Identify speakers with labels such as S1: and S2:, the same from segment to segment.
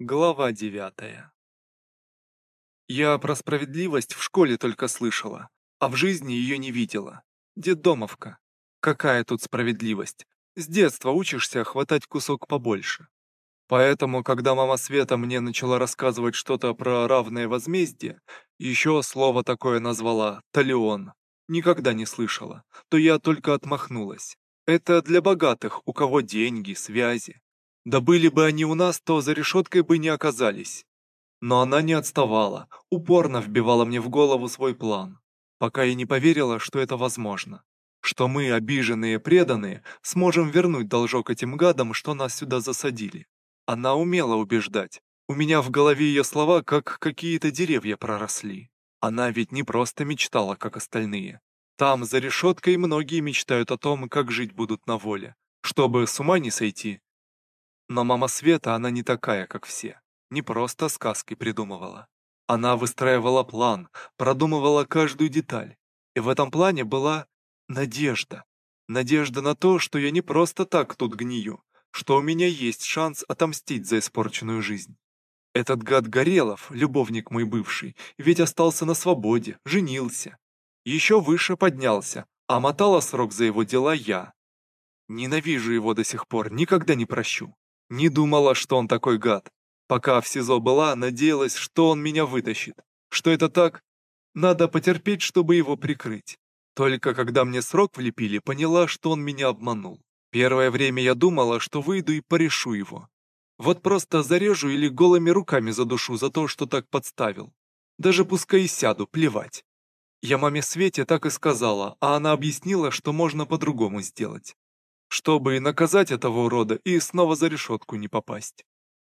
S1: Глава девятая Я про справедливость в школе только слышала, а в жизни ее не видела. Детдомовка. Какая тут справедливость? С детства учишься хватать кусок побольше. Поэтому, когда мама Света мне начала рассказывать что-то про равное возмездие, еще слово такое назвала «талион», никогда не слышала, то я только отмахнулась. Это для богатых, у кого деньги, связи. Да были бы они у нас, то за решеткой бы не оказались. Но она не отставала, упорно вбивала мне в голову свой план, пока я не поверила, что это возможно. Что мы, обиженные, преданные, сможем вернуть должок этим гадам, что нас сюда засадили. Она умела убеждать. У меня в голове ее слова, как какие-то деревья проросли. Она ведь не просто мечтала, как остальные. Там, за решеткой, многие мечтают о том, как жить будут на воле. Чтобы с ума не сойти, но мама Света, она не такая, как все. Не просто сказки придумывала. Она выстраивала план, продумывала каждую деталь. И в этом плане была надежда. Надежда на то, что я не просто так тут гнию, что у меня есть шанс отомстить за испорченную жизнь. Этот гад Горелов, любовник мой бывший, ведь остался на свободе, женился. Еще выше поднялся, а мотала срок за его дела я. Ненавижу его до сих пор, никогда не прощу. Не думала, что он такой гад. Пока в СИЗО была, надеялась, что он меня вытащит. Что это так? Надо потерпеть, чтобы его прикрыть. Только когда мне срок влепили, поняла, что он меня обманул. Первое время я думала, что выйду и порешу его. Вот просто зарежу или голыми руками задушу за то, что так подставил. Даже пускай и сяду, плевать. Я маме Свете так и сказала, а она объяснила, что можно по-другому сделать чтобы и наказать этого урода и снова за решетку не попасть.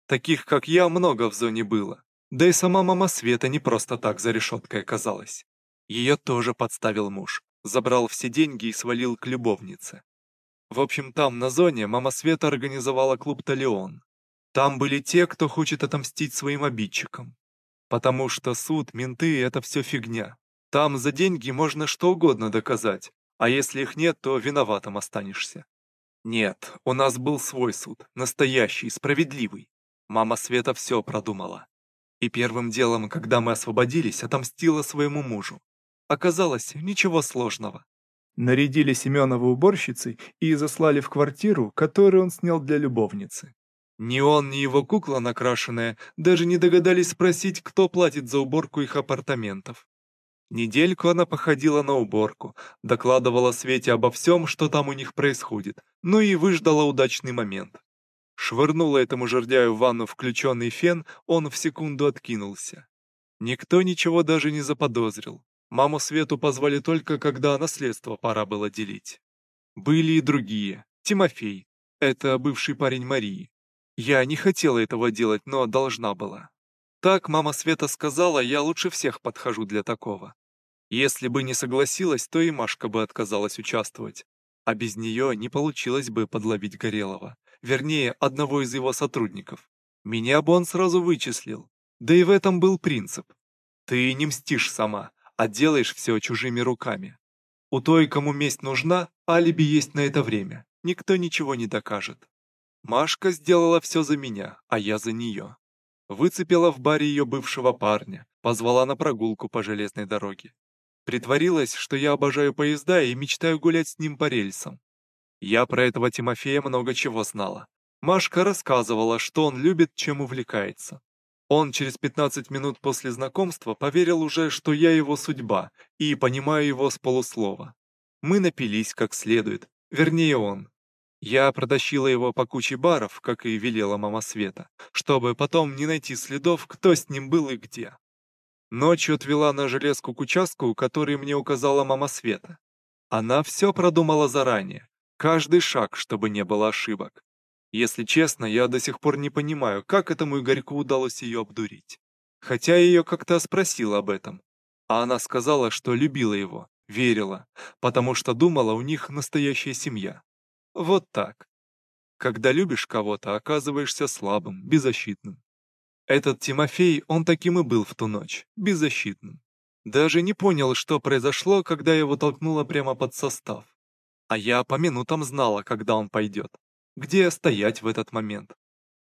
S1: Таких, как я, много в зоне было. Да и сама мама Света не просто так за решеткой оказалась. Ее тоже подставил муж, забрал все деньги и свалил к любовнице. В общем, там, на зоне, мама Света организовала клуб «Талион». Там были те, кто хочет отомстить своим обидчикам. Потому что суд, менты — это все фигня. Там за деньги можно что угодно доказать, а если их нет, то виноватым останешься. Нет, у нас был свой суд, настоящий, справедливый. Мама Света все продумала. И первым делом, когда мы освободились, отомстила своему мужу. Оказалось, ничего сложного. Нарядили Семенова уборщицей и заслали в квартиру, которую он снял для любовницы. Ни он, ни его кукла накрашенная даже не догадались спросить, кто платит за уборку их апартаментов. Недельку она походила на уборку, докладывала Свете обо всем, что там у них происходит, ну и выждала удачный момент. Швырнула этому жердяю в ванну включенный фен, он в секунду откинулся. Никто ничего даже не заподозрил. Маму Свету позвали только, когда наследство пора было делить. Были и другие. Тимофей. Это бывший парень Марии. Я не хотела этого делать, но должна была. Так мама Света сказала, я лучше всех подхожу для такого. Если бы не согласилась, то и Машка бы отказалась участвовать. А без нее не получилось бы подловить Горелого. Вернее, одного из его сотрудников. Меня бы он сразу вычислил. Да и в этом был принцип. Ты не мстишь сама, а делаешь все чужими руками. У той, кому месть нужна, алиби есть на это время. Никто ничего не докажет. Машка сделала все за меня, а я за нее. Выцепила в баре ее бывшего парня, позвала на прогулку по железной дороге. Притворилась, что я обожаю поезда и мечтаю гулять с ним по рельсам. Я про этого Тимофея много чего знала. Машка рассказывала, что он любит, чем увлекается. Он через 15 минут после знакомства поверил уже, что я его судьба, и понимаю его с полуслова. Мы напились как следует, вернее он, я протащила его по куче баров, как и велела мама Света, чтобы потом не найти следов, кто с ним был и где. Ночью отвела на железку к участку, который мне указала мама Света. Она все продумала заранее, каждый шаг, чтобы не было ошибок. Если честно, я до сих пор не понимаю, как этому Игорьку удалось ее обдурить. Хотя я ее как-то спросила об этом. А она сказала, что любила его, верила, потому что думала, у них настоящая семья. Вот так. Когда любишь кого-то, оказываешься слабым, беззащитным. Этот Тимофей, он таким и был в ту ночь, беззащитным. Даже не понял, что произошло, когда его толкнуло прямо под состав. А я по минутам знала, когда он пойдет, где стоять в этот момент.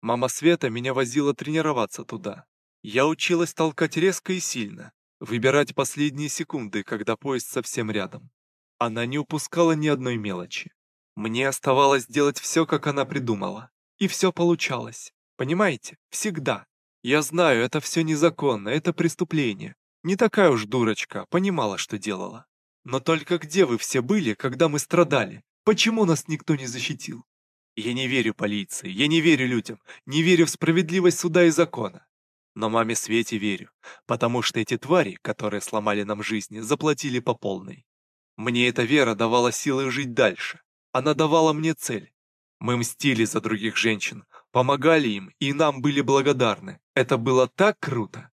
S1: Мама Света меня возила тренироваться туда. Я училась толкать резко и сильно, выбирать последние секунды, когда поезд совсем рядом. Она не упускала ни одной мелочи. Мне оставалось делать все, как она придумала. И все получалось. Понимаете? Всегда. Я знаю, это все незаконно, это преступление. Не такая уж дурочка, понимала, что делала. Но только где вы все были, когда мы страдали? Почему нас никто не защитил? Я не верю полиции, я не верю людям, не верю в справедливость суда и закона. Но маме Свете верю, потому что эти твари, которые сломали нам жизни, заплатили по полной. Мне эта вера давала силы жить дальше. Она давала мне цель. Мы мстили за других женщин, помогали им и нам были благодарны. Это было так круто.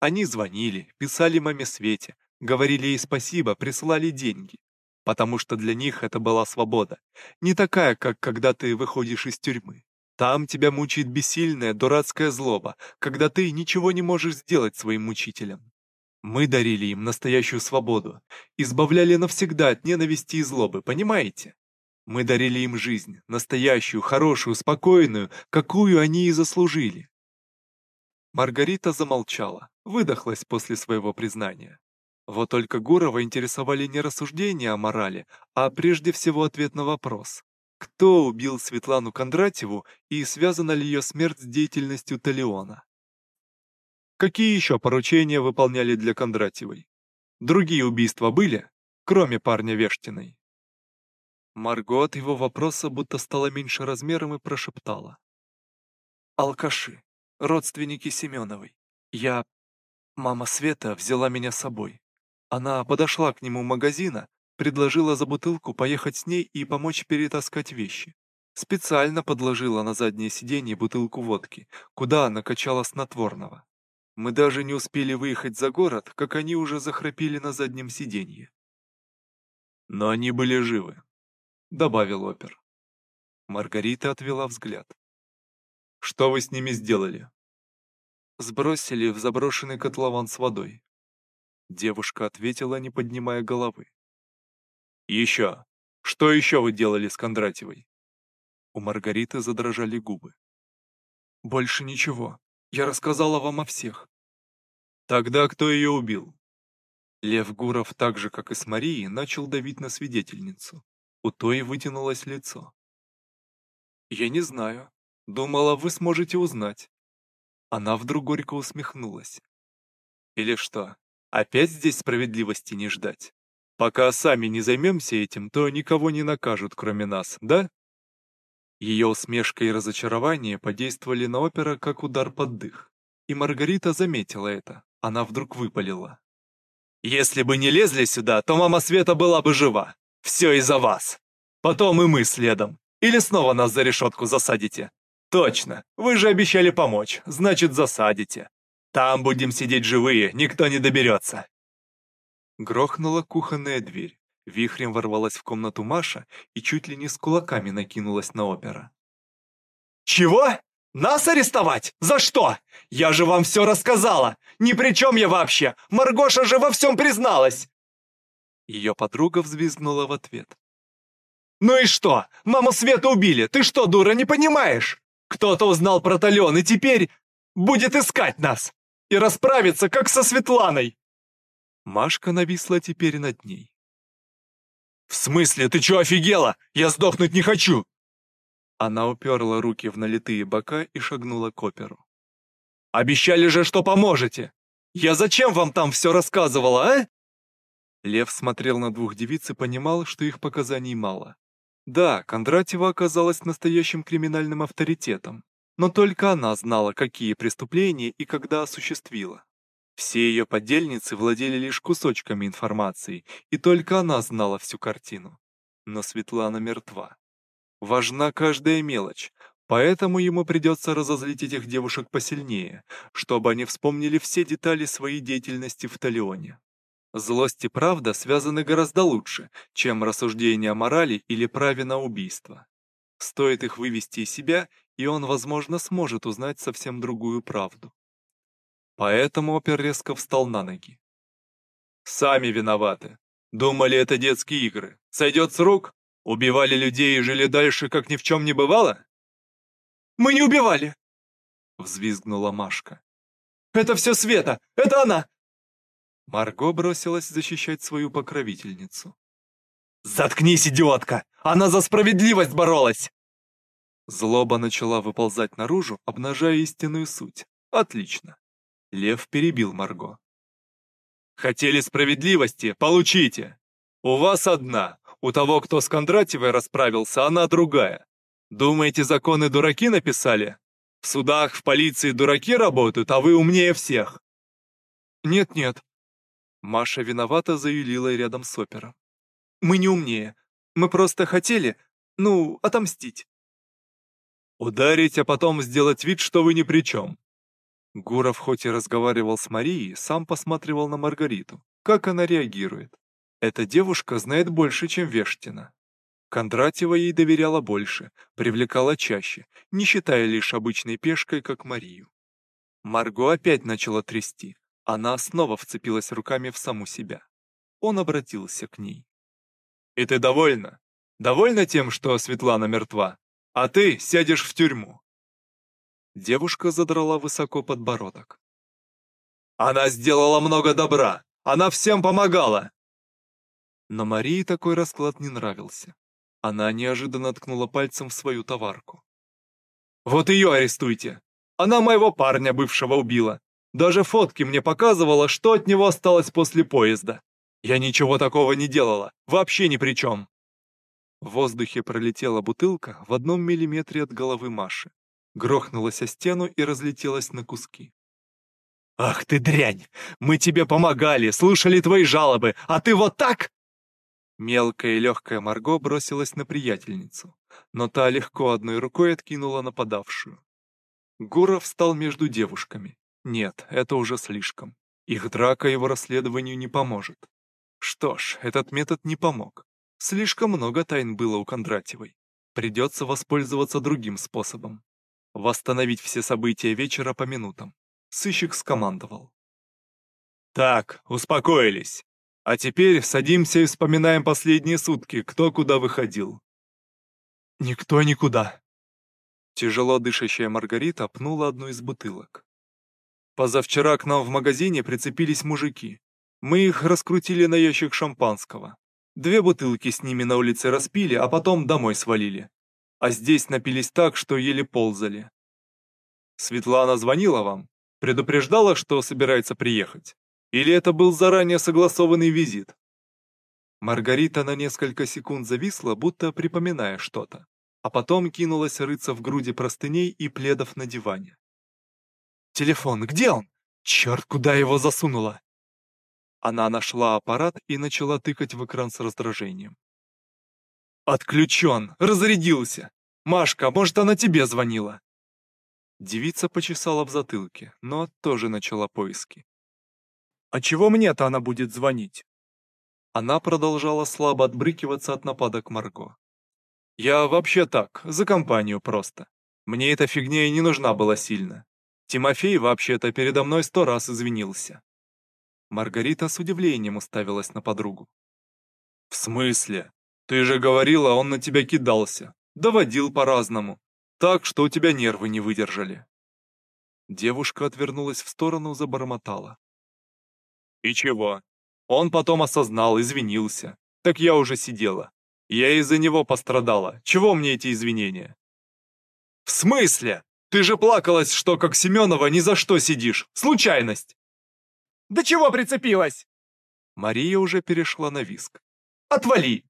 S1: Они звонили, писали маме Свете, говорили ей спасибо, присылали деньги потому что для них это была свобода, не такая, как когда ты выходишь из тюрьмы. Там тебя мучает бессильная, дурацкая злоба, когда ты ничего не можешь сделать своим мучителям. Мы дарили им настоящую свободу, избавляли навсегда от ненависти и злобы, понимаете? Мы дарили им жизнь, настоящую, хорошую, спокойную, какую они и заслужили. Маргарита замолчала, выдохлась после своего признания. Вот только Гурова интересовали не рассуждения о морали, а прежде всего ответ на вопрос. Кто убил Светлану Кондратьеву и связана ли ее смерть с деятельностью Талиона? Какие еще поручения выполняли для Кондратьевой? Другие убийства были, кроме парня Вештиной? Марго от его вопроса будто стала меньше размером и прошептала. «Алкаши, родственники Семеновой. Я... Мама Света взяла меня с собой. Она подошла к нему магазина, предложила за бутылку поехать с ней и помочь перетаскать вещи. Специально подложила на заднее сиденье бутылку водки, куда накачала снотворного. Мы даже не успели выехать за город, как они уже захрапели на заднем сиденье. Но они были живы, добавил опер. Маргарита отвела взгляд. Что вы с ними сделали? Сбросили в заброшенный котлован с водой. Девушка ответила, не поднимая головы. «Еще! Что еще вы делали с Кондратьевой?» У Маргариты задрожали губы. «Больше ничего. Я рассказала вам о всех». «Тогда кто ее убил?» Лев Гуров, так же, как и с Марией, начал давить на свидетельницу. У той вытянулось лицо. «Я не знаю. Думала, вы сможете узнать». Она вдруг горько усмехнулась. «Или что, Опять здесь справедливости не ждать. Пока сами не займемся этим, то никого не накажут, кроме нас, да? Ее усмешка и разочарование подействовали на опера как удар под дых. И Маргарита заметила это. Она вдруг выпалила. «Если бы не лезли сюда, то мама Света была бы жива. Все из-за вас. Потом и мы следом. Или снова нас за решетку засадите. Точно, вы же обещали помочь, значит засадите. Там будем сидеть живые, никто не доберется. Грохнула кухонная дверь. Вихрем ворвалась в комнату Маша и чуть ли не с кулаками накинулась на опера. «Чего? Нас арестовать? За что? Я же вам все рассказала! Ни при чем я вообще! Маргоша же во всем призналась!» Ее подруга взвизгнула в ответ. «Ну и что? Маму Свету убили! Ты что, дура, не понимаешь? Кто-то узнал про Талион и теперь будет искать нас! и расправиться, как со Светланой!» Машка нависла теперь над ней. «В смысле, ты чё офигела? Я сдохнуть не хочу!» Она уперла руки в налитые бока и шагнула к оперу. «Обещали же, что поможете! Я зачем вам там все рассказывала, а?» Лев смотрел на двух девиц и понимал, что их показаний мало. Да, Кондратьева оказалась настоящим криминальным авторитетом, но только она знала, какие преступления и когда осуществила. Все ее подельницы владели лишь кусочками информации, и только она знала всю картину. Но Светлана мертва. Важна каждая мелочь, поэтому ему придется разозлить этих девушек посильнее, чтобы они вспомнили все детали своей деятельности в Талионе. Злость и правда связаны гораздо лучше, чем рассуждения о морали или праве на убийство. Стоит их вывести из себя, и он, возможно, сможет узнать совсем другую правду. Поэтому опер резко встал на ноги. «Сами виноваты. Думали, это детские игры. Сойдет с рук? Убивали людей и жили дальше, как ни в чем не бывало?» Мы не убивали!» Взвизгнула Машка. «Это все Света! Это она!» Марго бросилась защищать свою покровительницу. «Заткнись, идиотка! Она за справедливость боролась!» Злоба начала выползать наружу, обнажая истинную суть. Отлично. Лев перебил Марго. «Хотели справедливости? Получите! У вас одна, у того, кто с Кондратьевой расправился, она другая. Думаете, законы дураки написали? В судах, в полиции дураки работают, а вы умнее всех!» «Нет-нет». Маша виновато заюлила рядом с опером. «Мы не умнее. Мы просто хотели, ну, отомстить». Ударить, а потом сделать вид, что вы ни при чем. Гуров хоть и разговаривал с Марией, сам посматривал на Маргариту, как она реагирует. Эта девушка знает больше, чем Вештина. Кондратьева ей доверяла больше, привлекала чаще, не считая лишь обычной пешкой, как Марию. Марго опять начала трясти. Она снова вцепилась руками в саму себя. Он обратился к ней. «И ты довольна? Довольна тем, что Светлана мертва?» а ты сядешь в тюрьму. Девушка задрала высоко подбородок. Она сделала много добра, она всем помогала. Но Марии такой расклад не нравился. Она неожиданно ткнула пальцем в свою товарку. «Вот ее арестуйте! Она моего парня бывшего убила. Даже фотки мне показывала, что от него осталось после поезда. Я ничего такого не делала, вообще ни при чем!» В воздухе пролетела бутылка в одном миллиметре от головы Маши, грохнулась о стену и разлетелась на куски. «Ах ты дрянь! Мы тебе помогали, слушали твои жалобы, а ты вот так!» Мелкая и легкая Марго бросилась на приятельницу, но та легко одной рукой откинула нападавшую. Гуров встал между девушками. Нет, это уже слишком. Их драка его расследованию не поможет. Что ж, этот метод не помог. Слишком много тайн было у Кондратьевой. Придется воспользоваться другим способом. Восстановить все события вечера по минутам. Сыщик скомандовал. «Так, успокоились. А теперь садимся и вспоминаем последние сутки, кто куда выходил». «Никто никуда». Тяжело дышащая Маргарита пнула одну из бутылок. «Позавчера к нам в магазине прицепились мужики. Мы их раскрутили на ящик шампанского. Две бутылки с ними на улице распили, а потом домой свалили. А здесь напились так, что еле ползали. Светлана звонила вам? Предупреждала, что собирается приехать? Или это был заранее согласованный визит? Маргарита на несколько секунд зависла, будто припоминая что-то, а потом кинулась рыться в груди простыней и пледов на диване. «Телефон, где он? Черт, куда его засунула?» Она нашла аппарат и начала тыкать в экран с раздражением. «Отключен! Разрядился! Машка, может, она тебе звонила?» Девица почесала в затылке, но тоже начала поиски. «А чего мне-то она будет звонить?» Она продолжала слабо отбрыкиваться от нападок Марго. «Я вообще так, за компанию просто. Мне эта фигня и не нужна была сильно. Тимофей вообще-то передо мной сто раз извинился. Маргарита с удивлением уставилась на подругу. «В смысле? Ты же говорила, он на тебя кидался. Доводил по-разному. Так, что у тебя нервы не выдержали». Девушка отвернулась в сторону, забормотала. «И чего? Он потом осознал, извинился. Так я уже сидела. Я из-за него пострадала. Чего мне эти извинения?» «В смысле? Ты же плакалась, что как Семенова ни за что сидишь. Случайность!» Да чего прицепилась?» Мария уже перешла на виск. «Отвали!»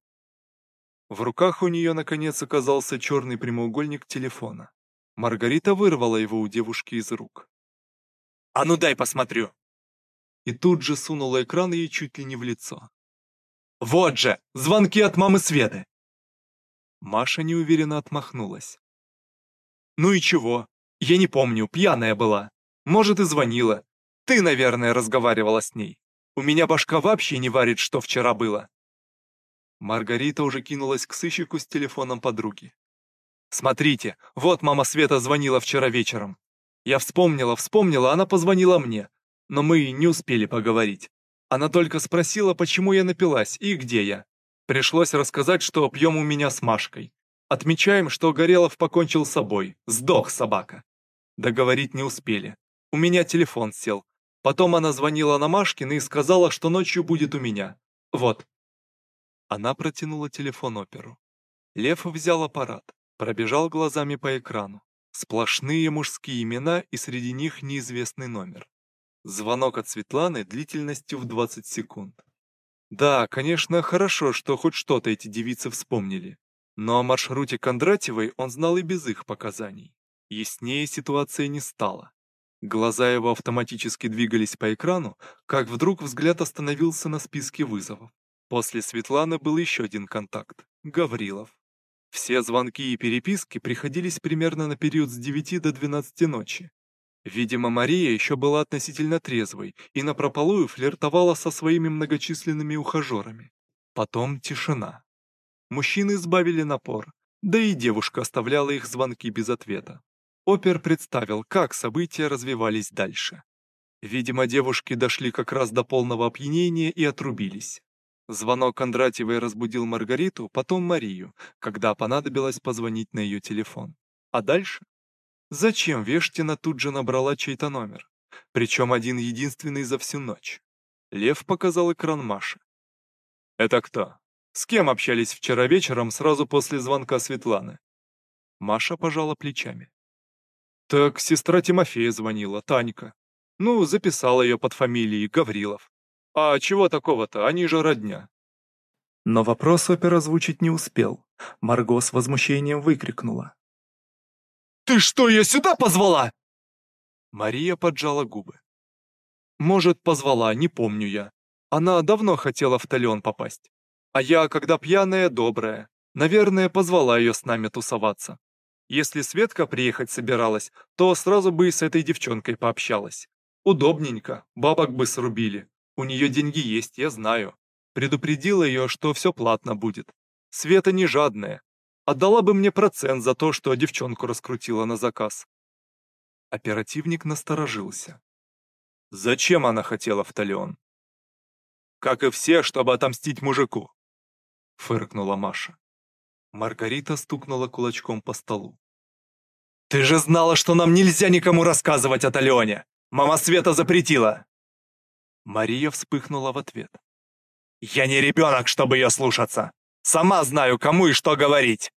S1: В руках у нее, наконец, оказался черный прямоугольник телефона. Маргарита вырвала его у девушки из рук. «А ну дай посмотрю!» И тут же сунула экран ей чуть ли не в лицо. «Вот же! Звонки от мамы Светы!» Маша неуверенно отмахнулась. «Ну и чего? Я не помню, пьяная была. Может, и звонила. Ты, наверное, разговаривала с ней. У меня башка вообще не варит, что вчера было. Маргарита уже кинулась к сыщику с телефоном подруги. «Смотрите, вот мама Света звонила вчера вечером. Я вспомнила, вспомнила, она позвонила мне, но мы не успели поговорить. Она только спросила, почему я напилась и где я. Пришлось рассказать, что пьем у меня с Машкой. Отмечаем, что Горелов покончил с собой. Сдох собака. Договорить не успели. У меня телефон сел. Потом она звонила на Машкина и сказала, что ночью будет у меня. Вот. Она протянула телефон оперу. Лев взял аппарат, пробежал глазами по экрану. Сплошные мужские имена и среди них неизвестный номер. Звонок от Светланы длительностью в 20 секунд. Да, конечно, хорошо, что хоть что-то эти девицы вспомнили. Но о маршруте Кондратьевой он знал и без их показаний. Яснее ситуация не стала. Глаза его автоматически двигались по экрану, как вдруг взгляд остановился на списке вызовов. После Светланы был еще один контакт — Гаврилов. Все звонки и переписки приходились примерно на период с 9 до 12 ночи. Видимо, Мария еще была относительно трезвой и напропалую флиртовала со своими многочисленными ухажерами. Потом тишина. Мужчины сбавили напор, да и девушка оставляла их звонки без ответа. Опер представил, как события развивались дальше. Видимо, девушки дошли как раз до полного опьянения и отрубились. Звонок Кондратьевой разбудил Маргариту, потом Марию, когда понадобилось позвонить на ее телефон. А дальше? Зачем Вештина тут же набрала чей-то номер? Причем один единственный за всю ночь. Лев показал экран Маши. «Это кто? С кем общались вчера вечером сразу после звонка Светланы?» Маша пожала плечами. «Так сестра Тимофея звонила, Танька. Ну, записала ее под фамилией Гаврилов. «А чего такого-то? Они же родня». Но вопрос опер озвучить не успел. Марго с возмущением выкрикнула.
S2: «Ты что, ее сюда позвала?»
S1: Мария поджала губы. «Может, позвала, не помню я. Она давно хотела в Талион попасть. А я, когда пьяная, добрая, наверное, позвала ее с нами тусоваться. Если Светка приехать собиралась, то сразу бы и с этой девчонкой пообщалась. Удобненько, бабок бы срубили. У нее деньги есть, я знаю. Предупредила ее, что все платно будет. Света не жадная. Отдала бы мне процент за то, что девчонку раскрутила на заказ. Оперативник насторожился. Зачем она хотела в Талион? Как и все, чтобы отомстить мужику. Фыркнула Маша. Маргарита стукнула кулачком по столу.
S2: «Ты же знала, что нам нельзя никому рассказывать о Талионе! Мама Света запретила!»
S1: Мария вспыхнула в ответ.
S2: «Я не ребенок, чтобы ее слушаться! Сама знаю, кому и что говорить!»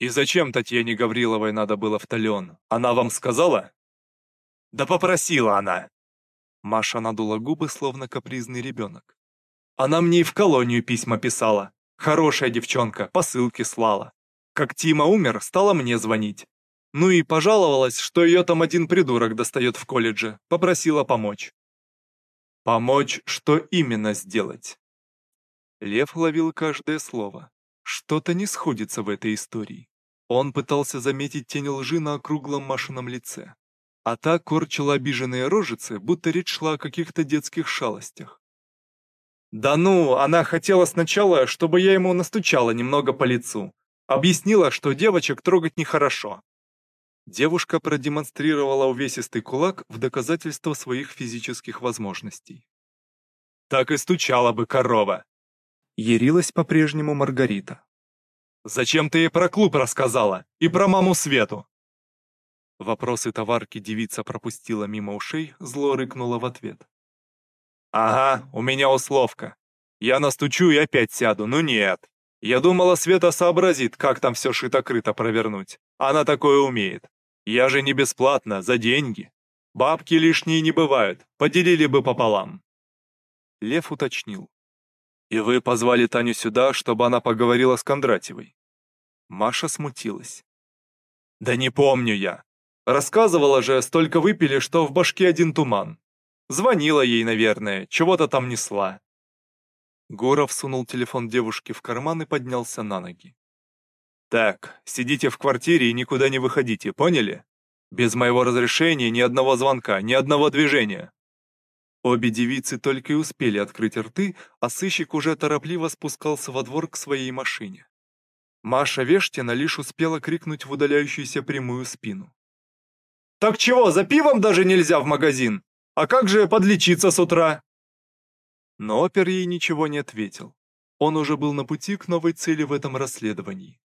S1: «И зачем Татьяне Гавриловой надо было в Талион? Она вам сказала?»
S2: «Да попросила она!»
S1: Маша надула губы, словно капризный ребенок. «Она мне и в колонию письма писала. Хорошая девчонка, посылки слала. Как Тима умер, стала мне звонить. Ну и пожаловалась, что ее там один придурок достает в колледже, попросила помочь. Помочь, что именно сделать? Лев ловил каждое слово. Что-то не сходится в этой истории. Он пытался заметить тень лжи на округлом Машином лице. А та корчила обиженные рожицы, будто речь шла о каких-то детских шалостях. «Да ну, она хотела сначала, чтобы я ему настучала немного по лицу. Объяснила, что девочек трогать нехорошо. Девушка продемонстрировала увесистый кулак в доказательство своих физических возможностей. «Так и стучала бы корова!» Ярилась по-прежнему Маргарита. «Зачем ты ей про клуб рассказала? И про маму Свету?» Вопросы товарки девица пропустила мимо ушей, зло рыкнула в ответ. «Ага, у меня условка. Я настучу и опять сяду, ну нет. Я думала, Света сообразит, как там все шито-крыто провернуть. Она такое умеет. Я же не бесплатно, за деньги. Бабки лишние не бывают, поделили бы пополам. Лев уточнил. И вы позвали Таню сюда, чтобы она поговорила с Кондратьевой? Маша смутилась. Да не помню я. Рассказывала же, столько выпили, что в башке один туман. Звонила ей, наверное, чего-то там несла. Гуров сунул телефон девушки в карман и поднялся на ноги. «Так, сидите в квартире и никуда не выходите, поняли? Без моего разрешения ни одного звонка, ни одного движения». Обе девицы только и успели открыть рты, а сыщик уже торопливо спускался во двор к своей машине. Маша Вештина лишь успела крикнуть в удаляющуюся прямую спину. «Так чего, за пивом даже нельзя в магазин? А как же подлечиться с утра?» Но опер ей ничего не ответил. Он уже был на пути к новой цели в этом расследовании.